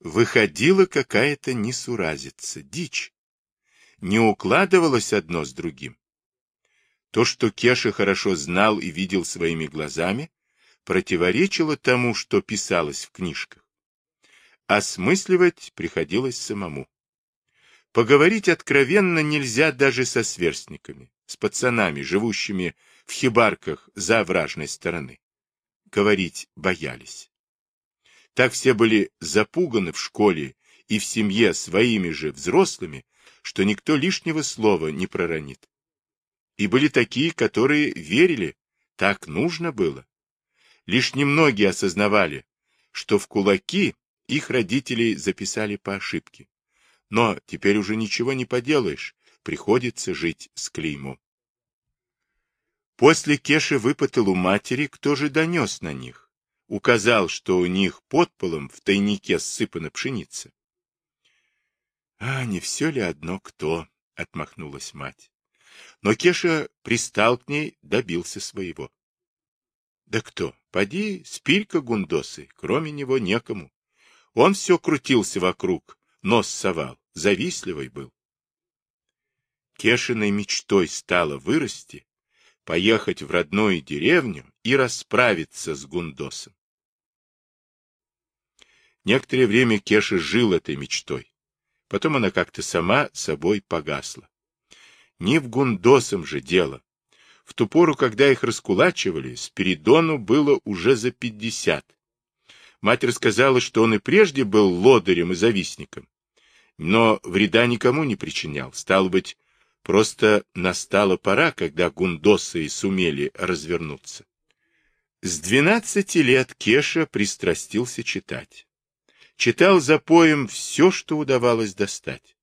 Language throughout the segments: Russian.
Выходила какая-то несуразица, дичь. Не укладывалось одно с другим. То, что Кеша хорошо знал и видел своими глазами, противоречило тому, что писалось в книжках. Осмысливать приходилось самому. Поговорить откровенно нельзя даже со сверстниками, с пацанами, живущими в хибарках за овражной стороны. Говорить боялись. Так все были запуганы в школе и в семье своими же взрослыми, что никто лишнего слова не проронит. И были такие, которые верили, так нужно было. Лишь немногие осознавали, что в кулаки их родители записали по ошибке. Но теперь уже ничего не поделаешь, приходится жить с клеймом. После Кеши выпытал у матери, кто же донес на них. Указал, что у них под полом в тайнике ссыпана пшеница. — А не все ли одно кто? — отмахнулась мать. Но Кеша пристал к ней, добился своего. — Да кто? Поди, спилька гундосы, кроме него некому. Он все крутился вокруг, нос совал, завистливый был. Кешиной мечтой стало вырасти, поехать в родную деревню и расправиться с Гундосом. Некоторое время Кеша жил этой мечтой. Потом она как-то сама собой погасла. Не в Гундосом же дело. В ту пору, когда их раскулачивали, Спиридону было уже за пятьдесят. Мать рассказала, что он и прежде был лодырем и завистником, но вреда никому не причинял. Стало быть, просто настала пора, когда гундосы сумели развернуться. С двенадцати лет Кеша пристрастился читать. Читал за поем все, что удавалось достать.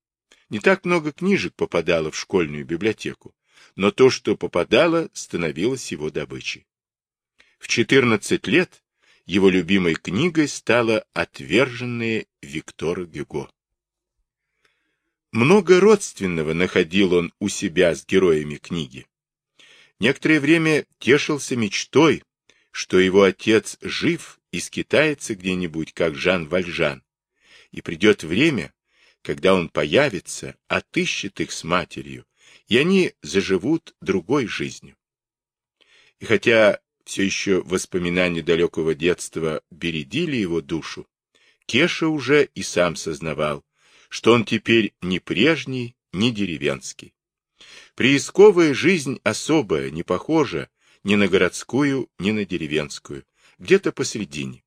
Не так много книжек попадало в школьную библиотеку, но то, что попадало, становилось его добычей. В четырнадцать лет его любимой книгой стала «Отверженные Виктора Гюго». Много родственного находил он у себя с героями книги. Некоторое время тешился мечтой, что его отец жив и скитается где-нибудь, как Жан Вальжан, и придет время, когда он появится, отыщет их с матерью, и они заживут другой жизнью. И хотя все еще воспоминания далекого детства бередили его душу, Кеша уже и сам сознавал, что он теперь не прежний, не деревенский. Приисковая жизнь особая, не похожа ни на городскую, ни на деревенскую, где-то посредине.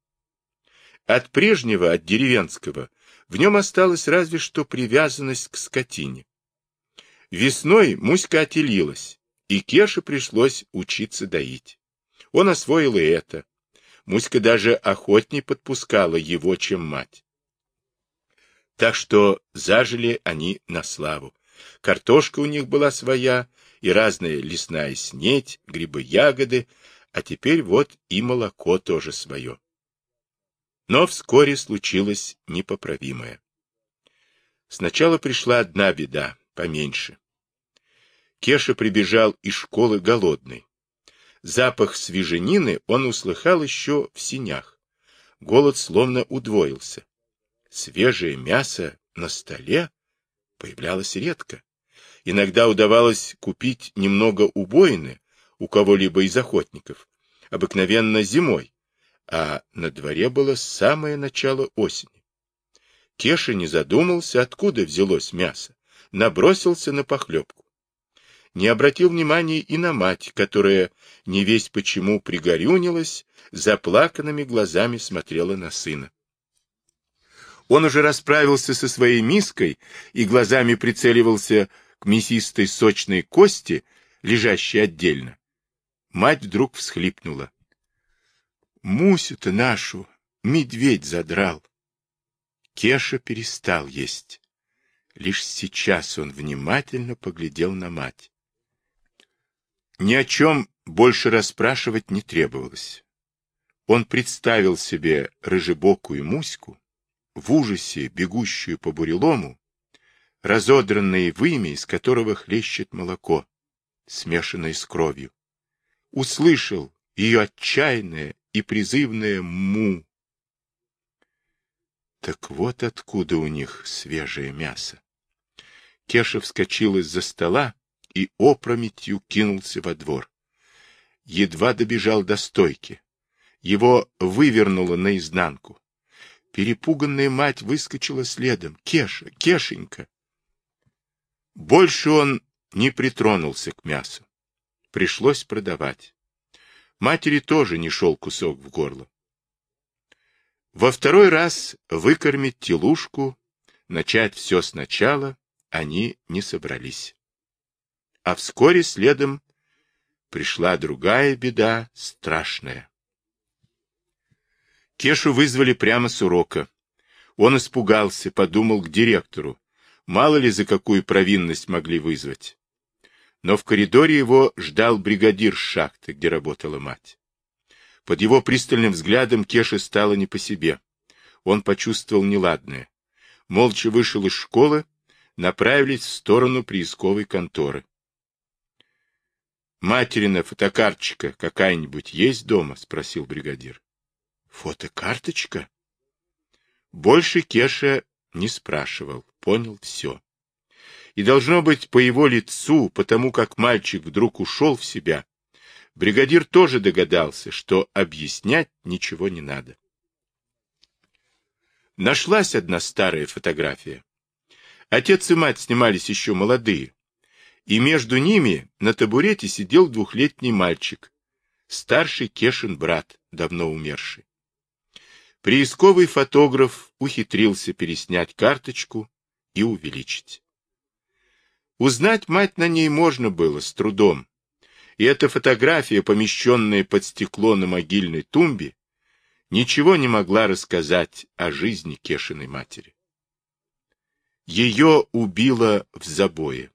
От прежнего, от деревенского, в нем осталась разве что привязанность к скотине. Весной Муська отелилась, и Кеше пришлось учиться доить. Он освоил и это. Муська даже охотней подпускала его, чем мать. Так что зажили они на славу. Картошка у них была своя, и разная лесная снеть, грибы-ягоды, а теперь вот и молоко тоже свое. Но вскоре случилось непоправимое. Сначала пришла одна беда, поменьше. Кеша прибежал из школы голодный. Запах свеженины он услыхал еще в синях. Голод словно удвоился. Свежее мясо на столе появлялось редко. Иногда удавалось купить немного убоины у кого-либо из охотников, обыкновенно зимой, а на дворе было самое начало осени. Кеша не задумался, откуда взялось мясо, набросился на похлебку не обратил внимания и на мать, которая, не весь почему, пригорюнилась, заплаканными глазами смотрела на сына. Он уже расправился со своей миской и глазами прицеливался к мясистой сочной кости, лежащей отдельно. Мать вдруг всхлипнула. «Мусю-то нашу медведь задрал». Кеша перестал есть. Лишь сейчас он внимательно поглядел на мать. Ни о чем больше расспрашивать не требовалось. Он представил себе рыжебокую муську, в ужасе бегущую по бурелому, разодранное вымя, из которого хлещет молоко, смешанное с кровью. Услышал ее отчаянное и призывное «му». Так вот откуда у них свежее мясо. Кеша вскочил из-за стола и опрометью кинулся во двор. Едва добежал до стойки. Его вывернуло наизнанку. Перепуганная мать выскочила следом. «Кеша! Кешенька!» Больше он не притронулся к мясу. Пришлось продавать. Матери тоже не шел кусок в горло. Во второй раз выкормить телушку, начать все сначала они не собрались. А вскоре следом пришла другая беда, страшная. Кешу вызвали прямо с урока. Он испугался, подумал к директору. Мало ли за какую провинность могли вызвать. Но в коридоре его ждал бригадир шахты, где работала мать. Под его пристальным взглядом Кеше стало не по себе. Он почувствовал неладное. Молча вышел из школы, направились в сторону приисковой конторы. «Материна фотокарточка какая-нибудь есть дома?» — спросил бригадир. «Фотокарточка?» Больше Кеша не спрашивал, понял все. И должно быть по его лицу, потому как мальчик вдруг ушел в себя, бригадир тоже догадался, что объяснять ничего не надо. Нашлась одна старая фотография. Отец и мать снимались еще молодые, и между ними на табурете сидел двухлетний мальчик, старший Кешин брат, давно умерший. Приисковый фотограф ухитрился переснять карточку и увеличить. Узнать мать на ней можно было с трудом, и эта фотография, помещенная под стекло на могильной тумбе, ничего не могла рассказать о жизни Кешиной матери. Ее убило в забое.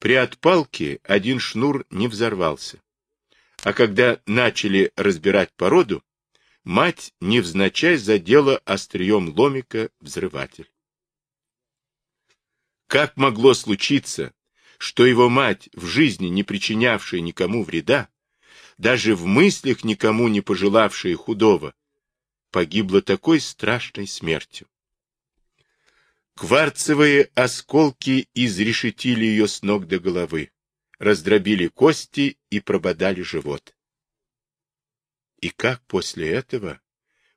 При отпалке один шнур не взорвался. А когда начали разбирать породу, мать невзначай задела острием ломика взрыватель. Как могло случиться, что его мать, в жизни не причинявшая никому вреда, даже в мыслях никому не пожелавшая худого, погибла такой страшной смертью? Кварцевые осколки изрешетили ее с ног до головы, раздробили кости и прободали живот. И как после этого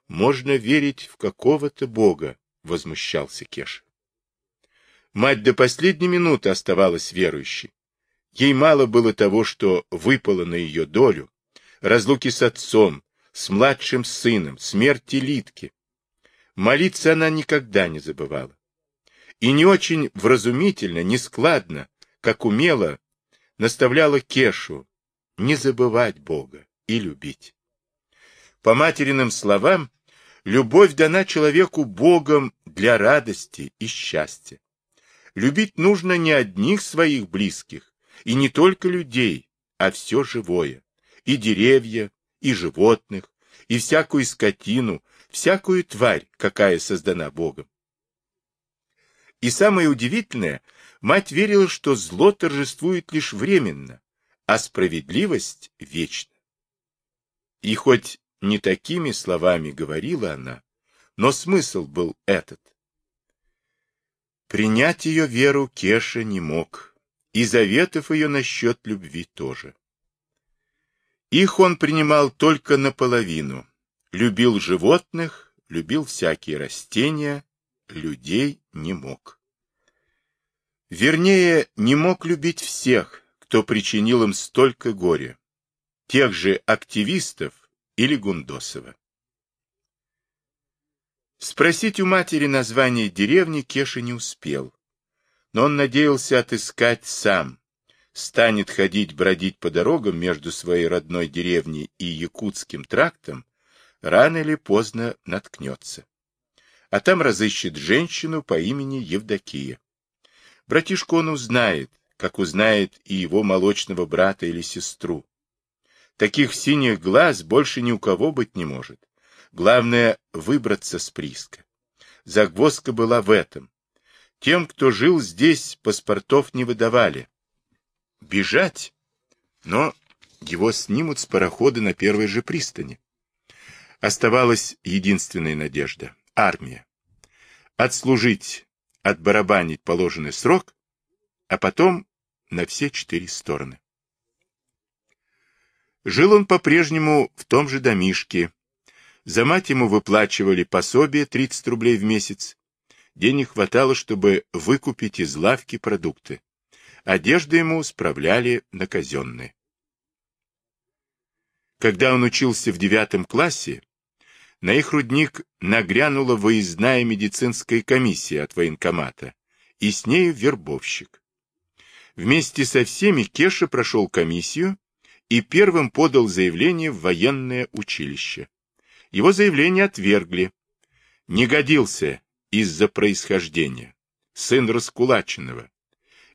можно верить в какого-то бога, возмущался Кеша. Мать до последней минуты оставалась верующей. Ей мало было того, что выпало на ее долю, разлуки с отцом, с младшим сыном, смерти Литки. Молиться она никогда не забывала и не очень вразумительно, нескладно, как умело, наставляла Кешу не забывать Бога и любить. По материным словам, любовь дана человеку Богом для радости и счастья. Любить нужно не одних своих близких, и не только людей, а все живое, и деревья, и животных, и всякую скотину, всякую тварь, какая создана Богом. И самое удивительное, мать верила, что зло торжествует лишь временно, а справедливость вечна. И хоть не такими словами говорила она, но смысл был этот. Принять ее веру Кеша не мог, и заветов ее насчет любви тоже. Их он принимал только наполовину, любил животных, любил всякие растения, людей не мог. Вернее, не мог любить всех, кто причинил им столько горя, тех же активистов или Гундосова. Спросить у матери название деревни Кеша не успел, но он надеялся отыскать сам, станет ходить бродить по дорогам между своей родной деревней и Якутским трактом, рано или поздно наткнется а там разыщет женщину по имени Евдокия. Братишку он узнает, как узнает и его молочного брата или сестру. Таких синих глаз больше ни у кого быть не может. Главное — выбраться с прииска. Загвоздка была в этом. Тем, кто жил здесь, паспортов не выдавали. Бежать? Но его снимут с парохода на первой же пристани. Оставалась единственная надежда армия. отслужить, отбарабанить положенный срок, а потом на все четыре стороны. Жил он по-прежнему в том же домишке. За мать ему выплачивали пособие 30 рублей в месяц. Денег хватало, чтобы выкупить из лавки продукты. Одежду ему справляли на казенные. Когда он учился в девятом классе, на их рудник нагрянула выездная медицинская комиссия от военкомата, и с нею вербовщик. Вместе со всеми Кеша прошел комиссию и первым подал заявление в военное училище. Его заявление отвергли. Не годился из-за происхождения. Сын раскулаченного.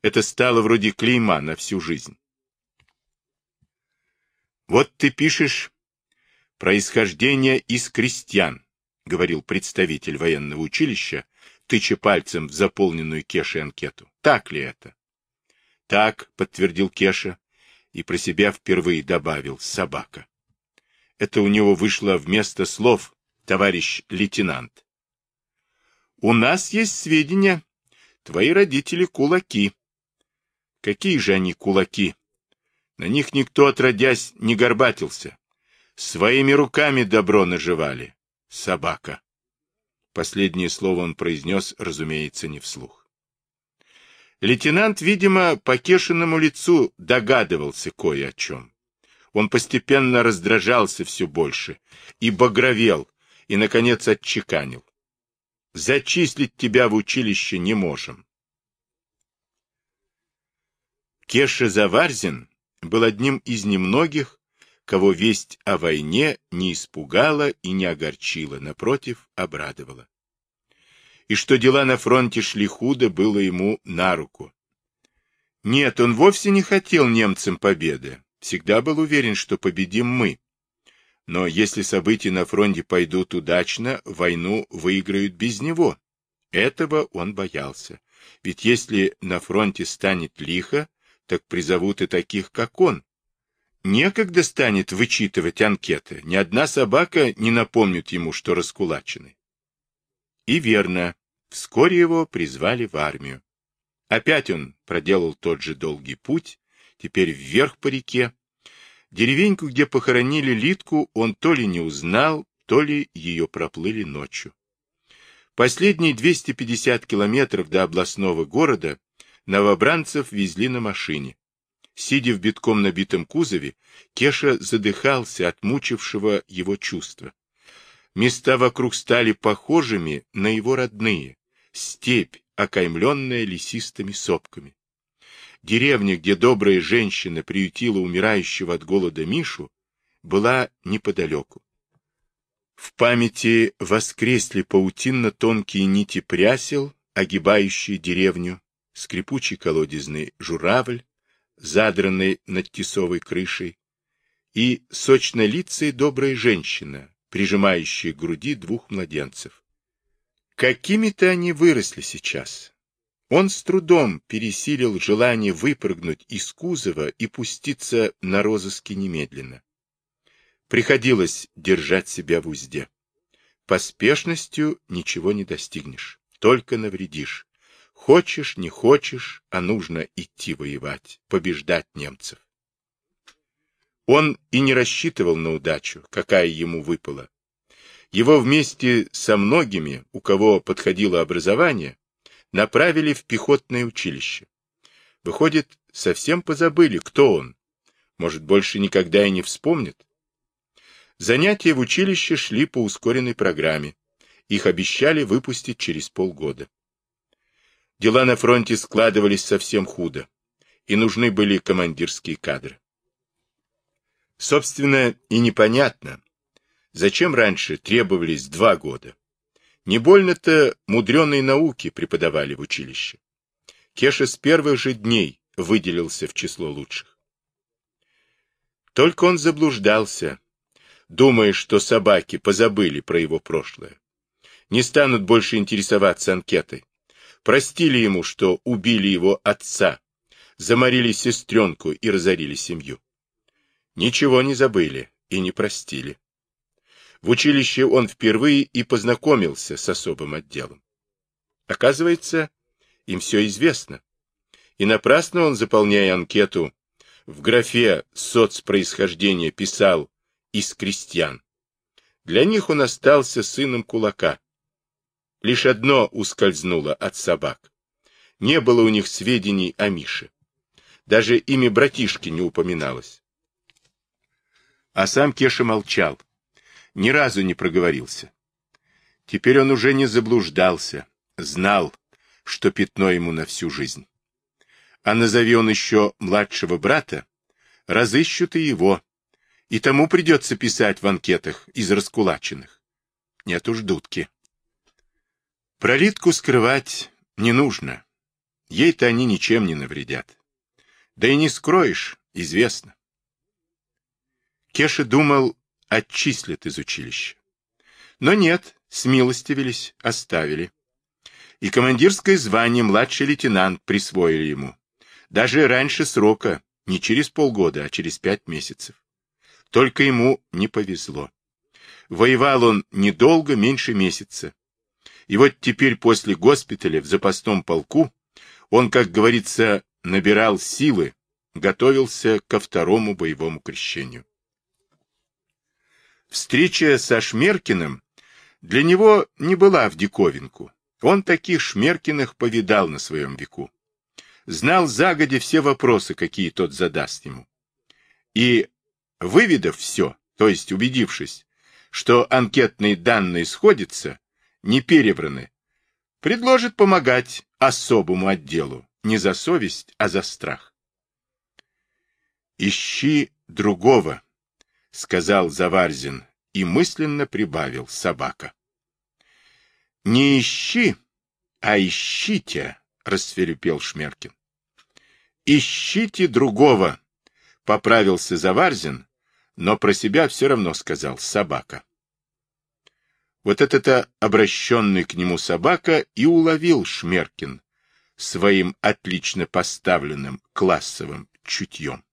Это стало вроде клейма на всю жизнь. Вот ты пишешь происхождение из крестьян, говорил представитель военного училища, тыча пальцем в заполненную Кешей анкету. Так ли это? Так, подтвердил Кеша, и про себя впервые добавил «собака». Это у него вышло вместо слов «товарищ лейтенант». «У нас есть сведения. Твои родители кулаки». «Какие же они кулаки?» На них никто, отродясь, не горбатился. Своими руками добро наживали. Собака. Последнее слово он произнес, разумеется, не вслух. Лейтенант, видимо, по Кешиному лицу догадывался кое о чем. Он постепенно раздражался все больше и багровел, и, наконец, отчеканил. «Зачислить тебя в училище не можем». Кеша Заварзин был одним из немногих, кого весть о войне не испугала и не огорчила, напротив, обрадовала и что дела на фронте шли худо, было ему на руку. Нет, он вовсе не хотел немцам победы, всегда был уверен, что победим мы. Но если события на фронте пойдут удачно, войну выиграют без него. Этого он боялся. Ведь если на фронте станет лихо, так призовут и таких, как он. Некогда станет вычитывать анкеты, ни одна собака не напомнит ему, что раскулачены. И верно, Вскоре его призвали в армию. Опять он проделал тот же долгий путь, теперь вверх по реке. Деревеньку, где похоронили Литку, он то ли не узнал, то ли ее проплыли ночью. Последние 250 километров до областного города новобранцев везли на машине. Сидя в битком набитом кузове, Кеша задыхался от мучившего его чувства. Места вокруг стали похожими на его родные, степь, окаймленная лесистыми сопками. Деревня, где добрая женщина приютила умирающего от голода Мишу, была неподалеку. В памяти воскресли паутинно-тонкие нити прясел, огибающие деревню, скрипучий колодезный журавль, задранный над тесовой крышей, и сочнолицая добрая женщина, прижимающая к груди двух младенцев. Какими-то они выросли сейчас. Он с трудом пересилил желание выпрыгнуть из кузова и пуститься на розыски немедленно. Приходилось держать себя в узде. Поспешностью ничего не достигнешь, только навредишь. Хочешь, не хочешь, а нужно идти воевать, побеждать немцев. Он и не рассчитывал на удачу, какая ему выпала. Его вместе со многими, у кого подходило образование, направили в пехотное училище. Выходит, совсем позабыли, кто он. Может, больше никогда и не вспомнит. Занятия в училище шли по ускоренной программе. Их обещали выпустить через полгода. Дела на фронте складывались совсем худо, и нужны были командирские кадры. Собственно, и непонятно, Зачем раньше требовались два года? Не больно-то мудреные науки преподавали в училище. Кеша с первых же дней выделился в число лучших. Только он заблуждался, думая, что собаки позабыли про его прошлое. Не станут больше интересоваться анкетой. Простили ему, что убили его отца, заморили сестренку и разорили семью. Ничего не забыли и не простили. В училище он впервые и познакомился с особым отделом. Оказывается, им все известно. И напрасно он, заполняя анкету, в графе соцпроисхождения писал «из крестьян». Для них он остался сыном кулака. Лишь одно ускользнуло от собак. Не было у них сведений о Мише. Даже имя братишки не упоминалось. А сам Кеша молчал. Ни разу не проговорился. Теперь он уже не заблуждался, знал, что пятно ему на всю жизнь. А назови он еще младшего брата, разыщут и его, и тому придется писать в анкетах из раскулаченных. Нет уж дудки. Пролитку скрывать не нужно. Ей-то они ничем не навредят. Да и не скроешь, известно. Кеша думал, отчислят из училища. Но нет, смилостивились, оставили. И командирское звание младший лейтенант присвоили ему. Даже раньше срока, не через полгода, а через пять месяцев. Только ему не повезло. Воевал он недолго, меньше месяца. И вот теперь после госпиталя в запасном полку он, как говорится, набирал силы, готовился ко второму боевому крещению. Встреча со Шмеркиным для него не была в диковинку. Он таких Шмеркиных повидал на своем веку. Знал загодя все вопросы, какие тот задаст ему. И, выведав все, то есть убедившись, что анкетные данные сходятся, не перебраны, предложит помогать особому отделу, не за совесть, а за страх. «Ищи другого», — сказал Заварзин и мысленно прибавил собака. «Не ищи, а ищите», — расферепел Шмеркин. «Ищите другого», — поправился Заварзин, но про себя все равно сказал «собака». Вот это-то обращенный к нему собака и уловил Шмеркин своим отлично поставленным классовым чутьем.